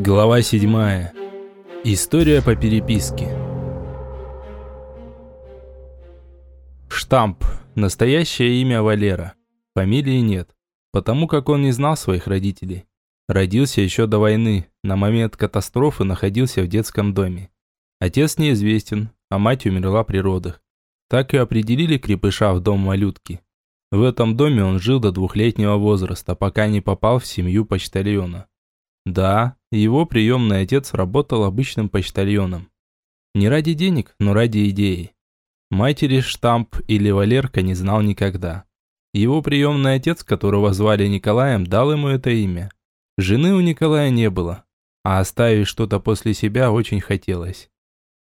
Глава 7. История по переписке. Штамп. Настоящее имя Валера. Фамилии нет, потому как он не знал своих родителей. Родился еще до войны, на момент катастрофы находился в детском доме. Отец неизвестен, а мать умерла при родах. Так и определили крепыша в дом малютки. В этом доме он жил до двухлетнего возраста, пока не попал в семью почтальона. Да, его приемный отец работал обычным почтальоном. Не ради денег, но ради идеи. Матери штамп или Валерка не знал никогда. Его приемный отец, которого звали Николаем, дал ему это имя. Жены у Николая не было, а оставить что-то после себя очень хотелось.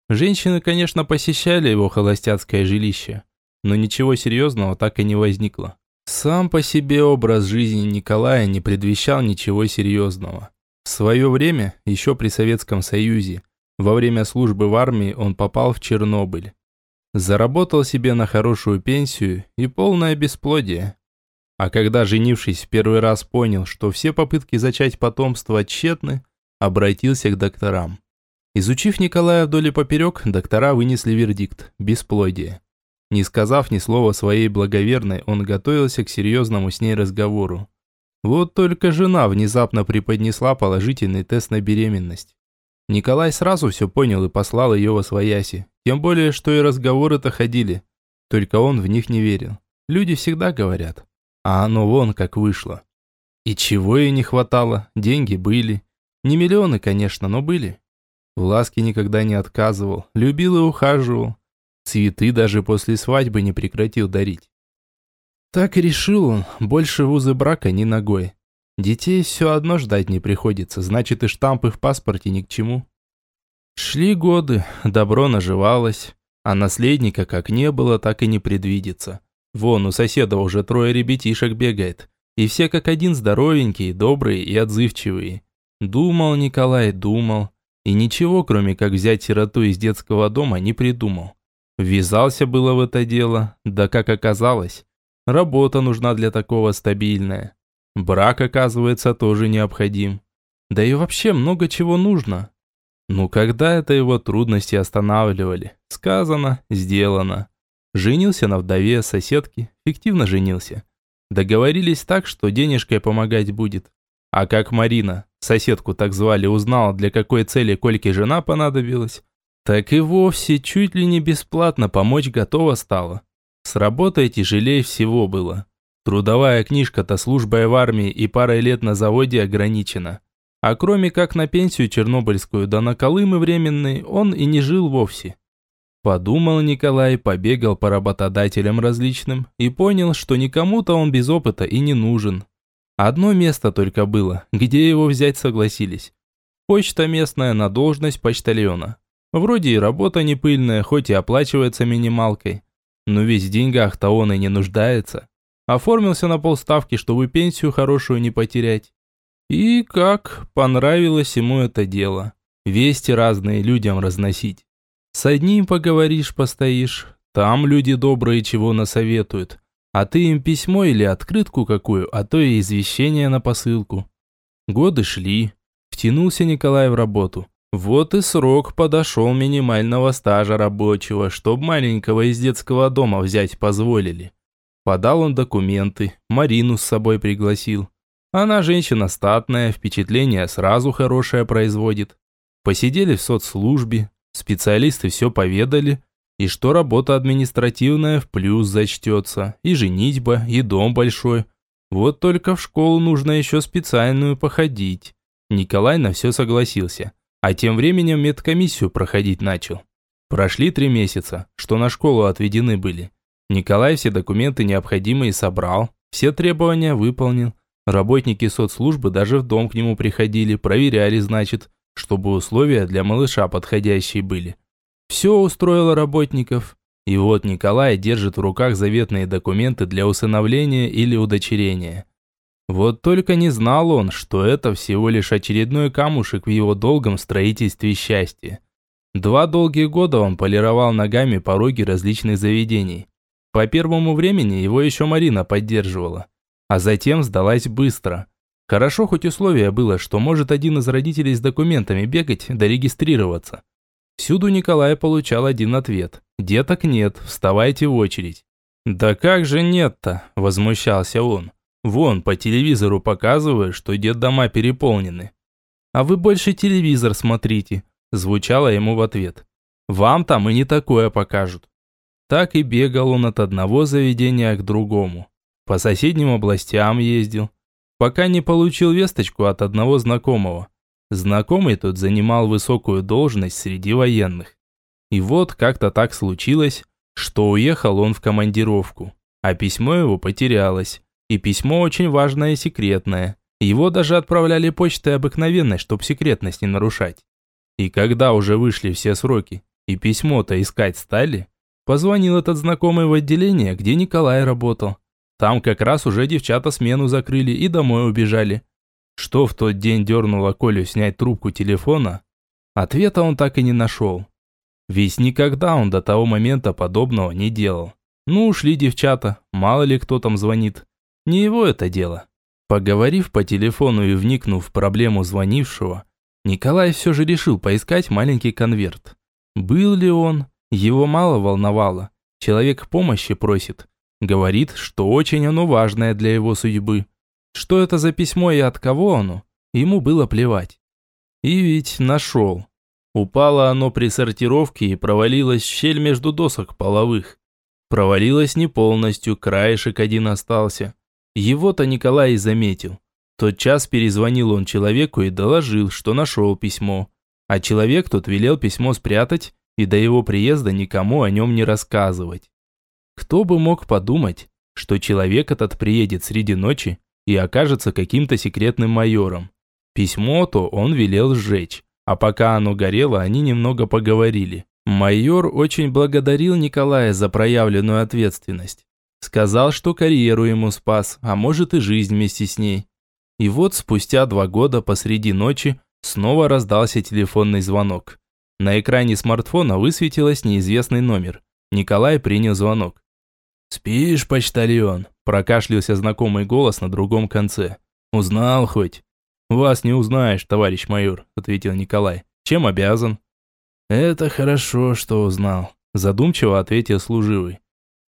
Женщины, конечно, посещали его холостяцкое жилище, но ничего серьезного так и не возникло. Сам по себе образ жизни Николая не предвещал ничего серьезного. В свое время, еще при Советском Союзе, во время службы в армии он попал в Чернобыль. Заработал себе на хорошую пенсию и полное бесплодие. А когда, женившись, в первый раз понял, что все попытки зачать потомство тщетны, обратился к докторам. Изучив Николая вдоль и поперек, доктора вынесли вердикт – бесплодие. Не сказав ни слова своей благоверной, он готовился к серьезному с ней разговору. Вот только жена внезапно преподнесла положительный тест на беременность. Николай сразу все понял и послал ее во свояси. Тем более, что и разговоры-то ходили. Только он в них не верил. Люди всегда говорят. А оно вон как вышло. И чего ей не хватало, деньги были. Не миллионы, конечно, но были. В ласке никогда не отказывал, любил и ухаживал. Цветы даже после свадьбы не прекратил дарить. Так и решил он, больше в узы брака ни ногой. Детей все одно ждать не приходится, значит и штампы в паспорте ни к чему. Шли годы, добро наживалось, а наследника как не было, так и не предвидится. Вон у соседа уже трое ребятишек бегает, и все как один здоровенькие, добрые и отзывчивые. Думал Николай, думал, и ничего, кроме как взять сироту из детского дома, не придумал. Ввязался было в это дело, да как оказалось, Работа нужна для такого стабильная. Брак, оказывается, тоже необходим. Да и вообще много чего нужно. Ну когда это его трудности останавливали? Сказано, сделано. Женился на вдове соседки, фиктивно женился. Договорились так, что денежкой помогать будет. А как Марина, соседку так звали, узнала, для какой цели Кольке жена понадобилась, так и вовсе чуть ли не бесплатно помочь готова стала. С работой тяжелее всего было. Трудовая книжка-то службой в армии и парой лет на заводе ограничена. А кроме как на пенсию чернобыльскую да на колымы временные, он и не жил вовсе. Подумал Николай, побегал по работодателям различным и понял, что никому-то он без опыта и не нужен. Одно место только было, где его взять согласились. Почта местная на должность почтальона. Вроде и работа не пыльная, хоть и оплачивается минималкой. Но ведь в деньгах-то он и не нуждается. Оформился на полставки, чтобы пенсию хорошую не потерять. И как понравилось ему это дело. Вести разные людям разносить. С одним поговоришь, постоишь. Там люди добрые чего насоветуют. А ты им письмо или открытку какую, а то и извещение на посылку. Годы шли. Втянулся Николай в работу. Вот и срок подошел минимального стажа рабочего, чтоб маленького из детского дома взять позволили. Подал он документы, Марину с собой пригласил. Она женщина статная, впечатление сразу хорошее производит. Посидели в соцслужбе, специалисты все поведали, и что работа административная в плюс зачтется, и женитьба, и дом большой. Вот только в школу нужно еще специальную походить. Николай на все согласился. А тем временем медкомиссию проходить начал. Прошли три месяца, что на школу отведены были. Николай все документы необходимые собрал, все требования выполнил. Работники соцслужбы даже в дом к нему приходили, проверяли, значит, чтобы условия для малыша подходящие были. Все устроило работников. И вот Николай держит в руках заветные документы для усыновления или удочерения. Вот только не знал он, что это всего лишь очередной камушек в его долгом строительстве счастья. Два долгие года он полировал ногами пороги различных заведений. По первому времени его еще Марина поддерживала, а затем сдалась быстро. Хорошо хоть условие было, что может один из родителей с документами бегать да регистрироваться. Всюду Николай получал один ответ. «Деток нет, вставайте в очередь». «Да как же нет-то?» – возмущался он. «Вон, по телевизору показывают, что детдома переполнены». «А вы больше телевизор смотрите», – звучало ему в ответ. «Вам там и не такое покажут». Так и бегал он от одного заведения к другому. По соседним областям ездил, пока не получил весточку от одного знакомого. Знакомый тот занимал высокую должность среди военных. И вот как-то так случилось, что уехал он в командировку, а письмо его потерялось. И письмо очень важное и секретное. Его даже отправляли почтой обыкновенной, чтоб секретность не нарушать. И когда уже вышли все сроки, и письмо-то искать стали, позвонил этот знакомый в отделение, где Николай работал. Там как раз уже девчата смену закрыли и домой убежали. Что в тот день дернуло Колю снять трубку телефона? Ответа он так и не нашел. Ведь никогда он до того момента подобного не делал. Ну, ушли девчата, мало ли кто там звонит. Не его это дело. Поговорив по телефону и вникнув в проблему звонившего, Николай все же решил поискать маленький конверт. Был ли он? Его мало волновало. Человек помощи просит. Говорит, что очень оно важное для его судьбы. Что это за письмо и от кого оно, ему было плевать. И ведь нашел. Упало оно при сортировке и провалилось в щель между досок половых. Провалилось не полностью, краешек один остался. Его-то Николай и заметил. Тот час перезвонил он человеку и доложил, что нашел письмо. А человек тот велел письмо спрятать и до его приезда никому о нем не рассказывать. Кто бы мог подумать, что человек этот приедет среди ночи и окажется каким-то секретным майором. Письмо-то он велел сжечь, а пока оно горело, они немного поговорили. Майор очень благодарил Николая за проявленную ответственность. Сказал, что карьеру ему спас, а может и жизнь вместе с ней. И вот спустя два года посреди ночи снова раздался телефонный звонок. На экране смартфона высветилось неизвестный номер. Николай принял звонок. «Спишь, почтальон?» – прокашлялся знакомый голос на другом конце. «Узнал хоть?» «Вас не узнаешь, товарищ майор», – ответил Николай. «Чем обязан?» «Это хорошо, что узнал», – задумчиво ответил служивый.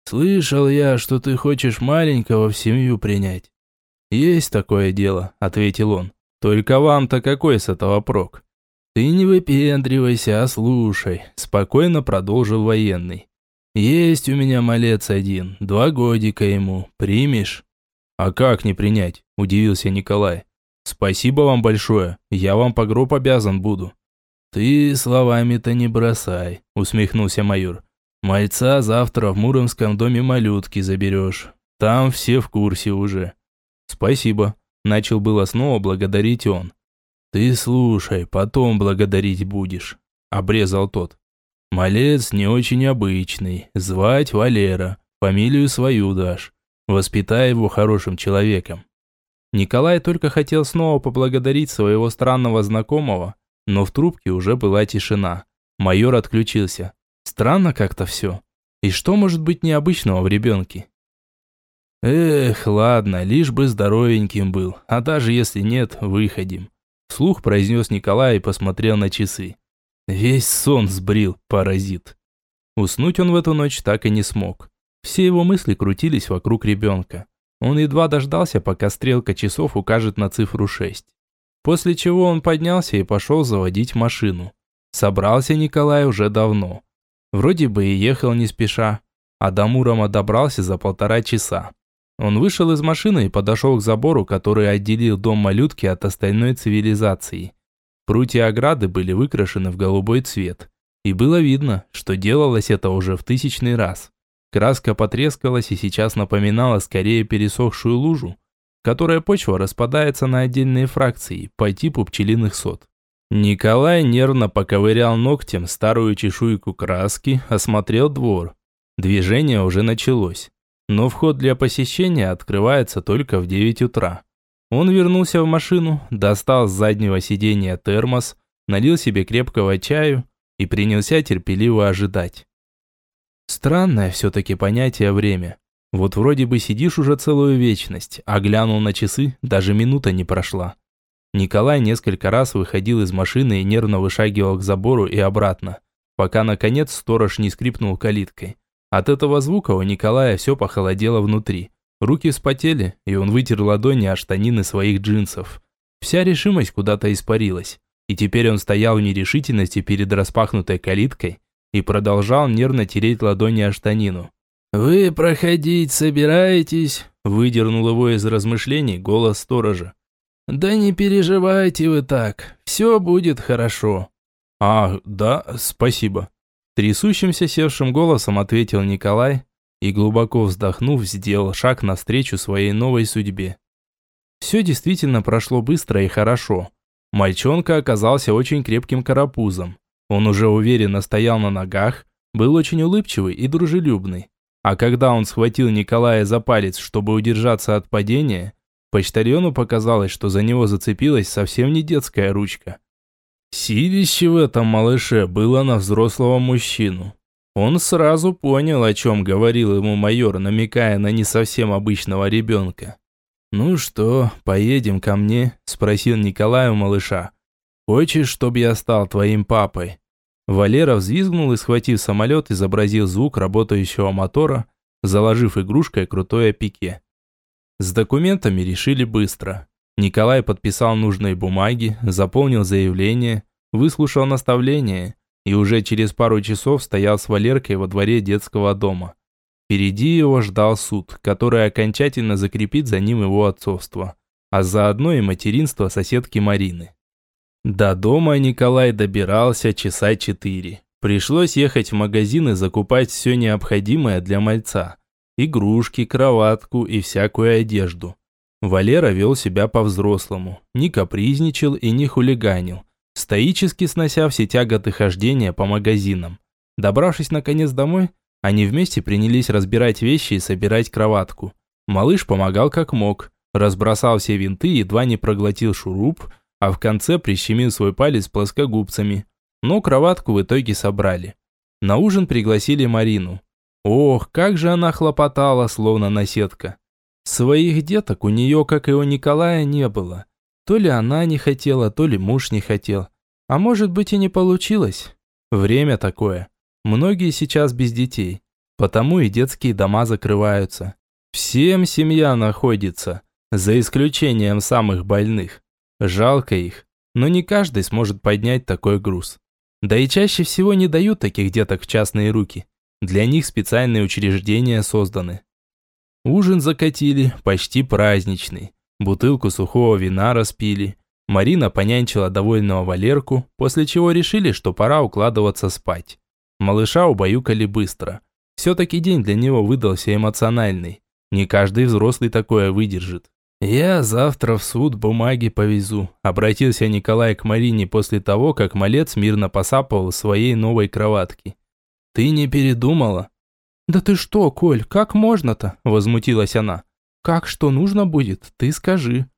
«Слышал я, что ты хочешь маленького в семью принять». «Есть такое дело», – ответил он. «Только вам-то какой с этого прок?» «Ты не выпендривайся, а слушай», – спокойно продолжил военный. «Есть у меня малец один, два годика ему. Примешь?» «А как не принять?» – удивился Николай. «Спасибо вам большое, я вам по гроб обязан буду». «Ты словами-то не бросай», – усмехнулся майор. «Мальца завтра в Муромском доме малютки заберешь. Там все в курсе уже». «Спасибо», – начал было снова благодарить он. «Ты слушай, потом благодарить будешь», – обрезал тот. Малец не очень обычный, звать Валера, фамилию свою дашь. Воспитай его хорошим человеком. Николай только хотел снова поблагодарить своего странного знакомого, но в трубке уже была тишина. Майор отключился. Странно как-то все. И что может быть необычного в ребенке? Эх, ладно, лишь бы здоровеньким был, а даже если нет, выходим. Вслух произнес Николай и посмотрел на часы. Весь сон сбрил, паразит. Уснуть он в эту ночь так и не смог. Все его мысли крутились вокруг ребенка. Он едва дождался, пока стрелка часов укажет на цифру 6. После чего он поднялся и пошел заводить машину. Собрался Николай уже давно. Вроде бы и ехал не спеша, а до Мурома добрался за полтора часа. Он вышел из машины и подошел к забору, который отделил дом малютки от остальной цивилизации. Прутья ограды были выкрашены в голубой цвет. И было видно, что делалось это уже в тысячный раз. Краска потрескалась и сейчас напоминала скорее пересохшую лужу, которая почва распадается на отдельные фракции по типу пчелиных сот. Николай нервно поковырял ногтем старую чешуйку краски, осмотрел двор. Движение уже началось, но вход для посещения открывается только в 9 утра. Он вернулся в машину, достал с заднего сиденья термос, налил себе крепкого чаю и принялся терпеливо ожидать. Странное все-таки понятие время. Вот вроде бы сидишь уже целую вечность, а глянул на часы, даже минута не прошла. Николай несколько раз выходил из машины и нервно вышагивал к забору и обратно, пока наконец сторож не скрипнул калиткой. От этого звука у Николая все похолодело внутри. Руки вспотели, и он вытер ладони о штанины своих джинсов. Вся решимость куда-то испарилась, и теперь он стоял в нерешительности перед распахнутой калиткой и продолжал нервно тереть ладони о штанину. «Вы проходить собираетесь?» – выдернул его из размышлений голос сторожа. «Да не переживайте вы так, все будет хорошо». «А, да, спасибо». Трясущимся севшим голосом ответил Николай и, глубоко вздохнув, сделал шаг навстречу своей новой судьбе. Все действительно прошло быстро и хорошо. Мальчонка оказался очень крепким карапузом. Он уже уверенно стоял на ногах, был очень улыбчивый и дружелюбный. А когда он схватил Николая за палец, чтобы удержаться от падения, почтальону показалось, что за него зацепилась совсем не детская ручка. Силище в этом малыше было на взрослого мужчину. Он сразу понял, о чем говорил ему майор, намекая на не совсем обычного ребенка. «Ну что, поедем ко мне?» – спросил Николай у малыша. «Хочешь, чтобы я стал твоим папой?» Валера взвизгнул и, схватив самолет, изобразил звук работающего мотора, заложив игрушкой крутое пике. С документами решили быстро. Николай подписал нужные бумаги, заполнил заявление, выслушал наставления и уже через пару часов стоял с Валеркой во дворе детского дома. Впереди его ждал суд, который окончательно закрепит за ним его отцовство, а заодно и материнство соседки Марины. До дома Николай добирался часа четыре. Пришлось ехать в магазин и закупать все необходимое для мальца. Игрушки, кроватку и всякую одежду. Валера вел себя по-взрослому, не капризничал и не хулиганил, стоически снося все тяготы хождения по магазинам. Добравшись наконец домой, они вместе принялись разбирать вещи и собирать кроватку. Малыш помогал как мог, разбросал все винты, едва не проглотил шуруп, а в конце прищемил свой палец плоскогубцами. Но кроватку в итоге собрали. На ужин пригласили Марину. Ох, как же она хлопотала, словно наседка. Своих деток у нее, как и у Николая, не было. То ли она не хотела, то ли муж не хотел. А может быть и не получилось. Время такое. Многие сейчас без детей. Потому и детские дома закрываются. Всем семья находится, за исключением самых больных. Жалко их, но не каждый сможет поднять такой груз. Да и чаще всего не дают таких деток в частные руки. Для них специальные учреждения созданы. Ужин закатили, почти праздничный. Бутылку сухого вина распили. Марина понянчила довольного Валерку, после чего решили, что пора укладываться спать. Малыша убаюкали быстро. Все-таки день для него выдался эмоциональный. Не каждый взрослый такое выдержит. «Я завтра в суд бумаги повезу», – обратился Николай к Марине после того, как малец мирно посапывал в своей новой кроватке. «Ты не передумала?» «Да ты что, Коль, как можно-то?» – возмутилась она. «Как что нужно будет, ты скажи».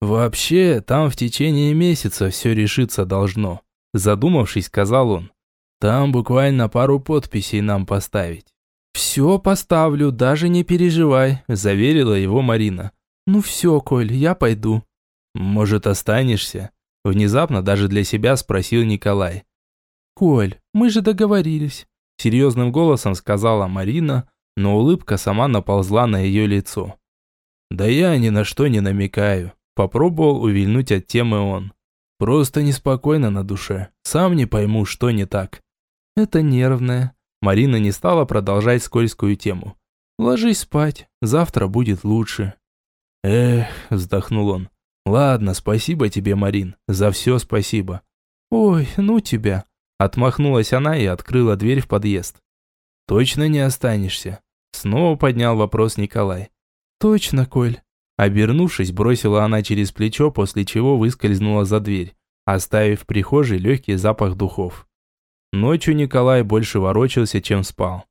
«Вообще, там в течение месяца все решиться должно», – задумавшись, сказал он. «Там буквально пару подписей нам поставить». «Все поставлю, даже не переживай», – заверила его Марина. «Ну все, Коль, я пойду». «Может, останешься?» Внезапно даже для себя спросил Николай. «Коль, мы же договорились. Серьезным голосом сказала Марина, но улыбка сама наползла на ее лицо. «Да я ни на что не намекаю», – попробовал увильнуть от темы он. «Просто неспокойно на душе. Сам не пойму, что не так». «Это нервное». Марина не стала продолжать скользкую тему. «Ложись спать, завтра будет лучше». «Эх», – вздохнул он. «Ладно, спасибо тебе, Марин, за все спасибо». «Ой, ну тебя», Отмахнулась она и открыла дверь в подъезд. «Точно не останешься?» Снова поднял вопрос Николай. «Точно, Коль». Обернувшись, бросила она через плечо, после чего выскользнула за дверь, оставив в прихожей легкий запах духов. Ночью Николай больше ворочался, чем спал.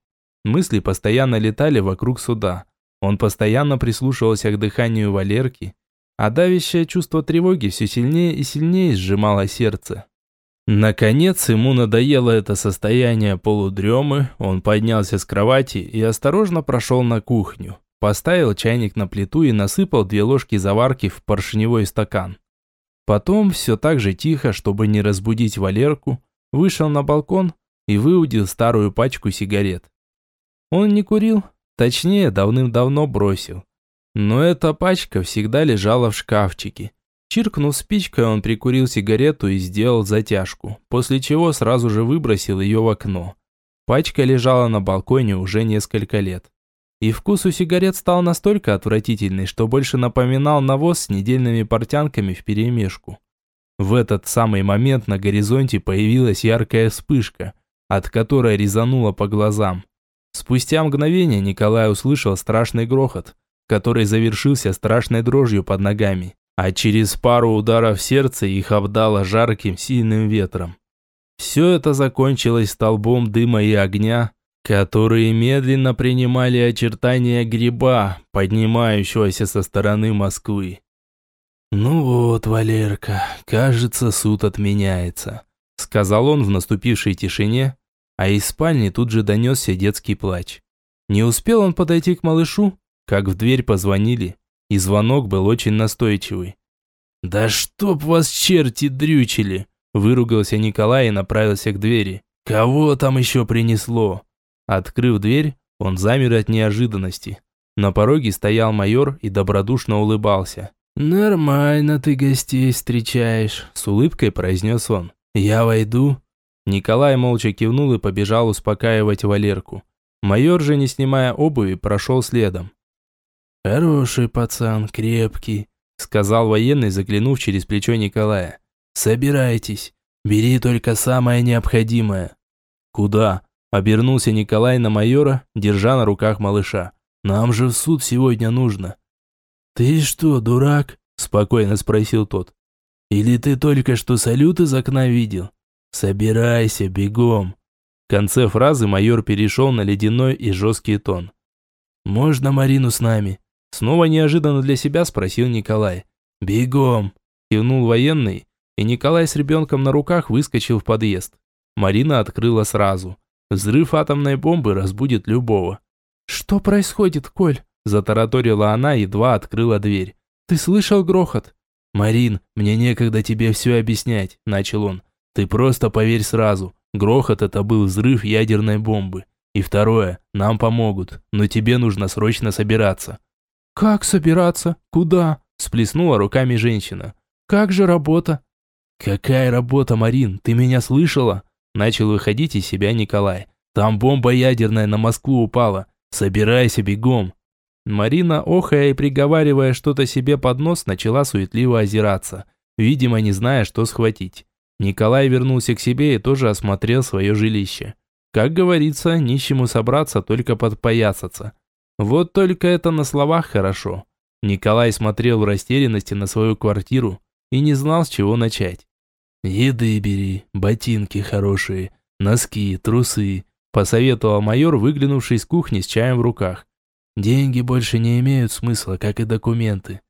Мысли постоянно летали вокруг суда. Он постоянно прислушивался к дыханию Валерки, а давящее чувство тревоги все сильнее и сильнее сжимало сердце. Наконец ему надоело это состояние полудремы, он поднялся с кровати и осторожно прошел на кухню. Поставил чайник на плиту и насыпал две ложки заварки в поршневой стакан. Потом, все так же тихо, чтобы не разбудить Валерку, вышел на балкон и выудил старую пачку сигарет. Он не курил, точнее, давным-давно бросил. Но эта пачка всегда лежала в шкафчике. Чиркнув спичкой, он прикурил сигарету и сделал затяжку, после чего сразу же выбросил ее в окно. Пачка лежала на балконе уже несколько лет. И вкус у сигарет стал настолько отвратительный, что больше напоминал навоз с недельными портянками вперемешку. В этот самый момент на горизонте появилась яркая вспышка, от которой резануло по глазам. Спустя мгновение Николай услышал страшный грохот, который завершился страшной дрожью под ногами, а через пару ударов сердца их обдало жарким сильным ветром. Все это закончилось столбом дыма и огня, которые медленно принимали очертания гриба, поднимающегося со стороны Москвы. «Ну вот, Валерка, кажется, суд отменяется», — сказал он в наступившей тишине, а из спальни тут же донесся детский плач. Не успел он подойти к малышу, как в дверь позвонили, и звонок был очень настойчивый. «Да чтоб вас черти дрючили!» – выругался Николай и направился к двери. «Кого там еще принесло?» Открыв дверь, он замер от неожиданности. На пороге стоял майор и добродушно улыбался. «Нормально ты гостей встречаешь», – с улыбкой произнес он. «Я войду?» Николай молча кивнул и побежал успокаивать Валерку. Майор же, не снимая обуви, прошел следом. «Хороший пацан, крепкий», – сказал военный, заглянув через плечо Николая. «Собирайтесь, бери только самое необходимое». «Куда?» Обернулся Николай на майора, держа на руках малыша. «Нам же в суд сегодня нужно». «Ты что, дурак?» – спокойно спросил тот. «Или ты только что салют из окна видел? Собирайся, бегом». В конце фразы майор перешел на ледяной и жесткий тон. «Можно Марину с нами?» Снова неожиданно для себя спросил Николай. «Бегом!» – кивнул военный, и Николай с ребенком на руках выскочил в подъезд. Марина открыла сразу. Взрыв атомной бомбы разбудит любого. «Что происходит, Коль?» – затараторила она, едва открыла дверь. «Ты слышал грохот?» «Марин, мне некогда тебе все объяснять», – начал он. «Ты просто поверь сразу. Грохот – это был взрыв ядерной бомбы. И второе, нам помогут, но тебе нужно срочно собираться». «Как собираться? Куда?» – сплеснула руками женщина. «Как же работа?» «Какая работа, Марин? Ты меня слышала?» Начал выходить из себя Николай. «Там бомба ядерная на Москву упала. Собирайся бегом!» Марина, охая и приговаривая что-то себе под нос, начала суетливо озираться, видимо, не зная, что схватить. Николай вернулся к себе и тоже осмотрел свое жилище. Как говорится, нищему собраться, только подпоясаться. Вот только это на словах хорошо. Николай смотрел в растерянности на свою квартиру и не знал, с чего начать. «Еды бери, ботинки хорошие, носки, трусы», – посоветовал майор, выглянувший из кухни с чаем в руках. «Деньги больше не имеют смысла, как и документы».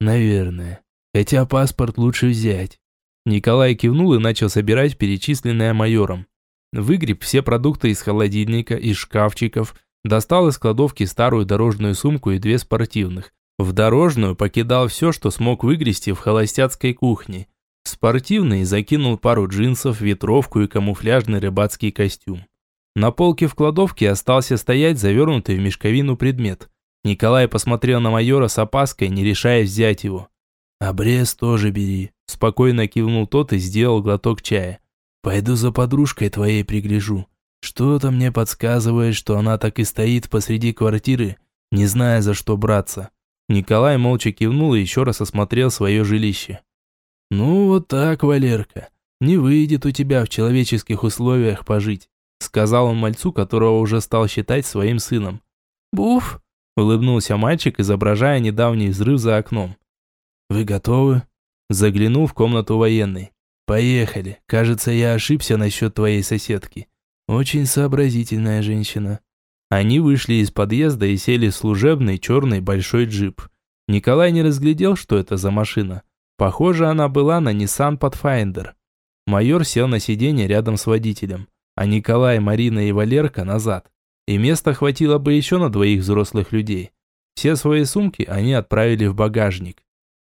«Наверное. Хотя паспорт лучше взять». Николай кивнул и начал собирать перечисленное майором. Выгреб все продукты из холодильника, из шкафчиков, достал из кладовки старую дорожную сумку и две спортивных. В дорожную покидал все, что смог выгрести в холостяцкой кухне – Спортивный закинул пару джинсов, ветровку и камуфляжный рыбацкий костюм. На полке в кладовке остался стоять завернутый в мешковину предмет. Николай посмотрел на майора с опаской, не решая взять его. «Обрез тоже бери», – спокойно кивнул тот и сделал глоток чая. «Пойду за подружкой твоей пригляжу. Что-то мне подсказывает, что она так и стоит посреди квартиры, не зная, за что браться». Николай молча кивнул и еще раз осмотрел свое жилище. «Ну вот так, Валерка, не выйдет у тебя в человеческих условиях пожить», сказал он мальцу, которого уже стал считать своим сыном. «Буф!» – улыбнулся мальчик, изображая недавний взрыв за окном. «Вы готовы?» Заглянул в комнату военной. «Поехали. Кажется, я ошибся насчет твоей соседки. Очень сообразительная женщина». Они вышли из подъезда и сели в служебный черный большой джип. Николай не разглядел, что это за машина. Похоже, она была на Nissan Pathfinder. Майор сел на сиденье рядом с водителем, а Николай, Марина и Валерка назад. И места хватило бы еще на двоих взрослых людей. Все свои сумки они отправили в багажник.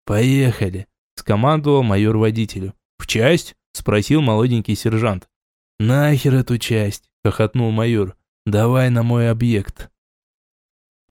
«Поехали!» – скомандовал майор водителю. «В часть?» – спросил молоденький сержант. «Нахер эту часть?» – хохотнул майор. «Давай на мой объект».